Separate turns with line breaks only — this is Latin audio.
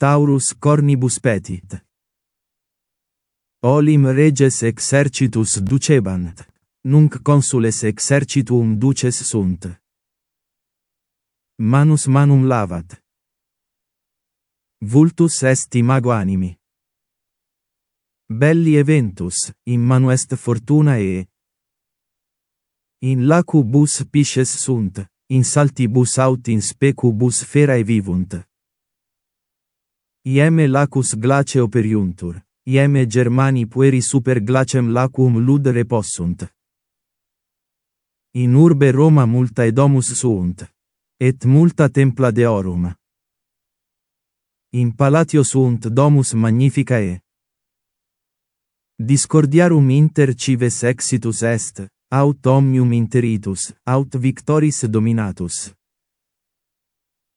Taurus cornibus petit. Olim reges exercitus ducebant, nunc consules exercitum duces sunt. Manus manum lavat. Vultus est imago animi. Belli eventus, in manu est fortuna e... In lacubus pisces sunt, in saltibus aut in specubus ferae vivunt. Ieme lacus glace operiuntur, ieme Germani pueri super glacem lacum ludere possunt. In urbe Roma multa edomus sunt, et multa templa deorum. In palatio sunt domus magnificae. Discordiarum inter cives exitus est, aut omnium interitus, aut victoris dominatus.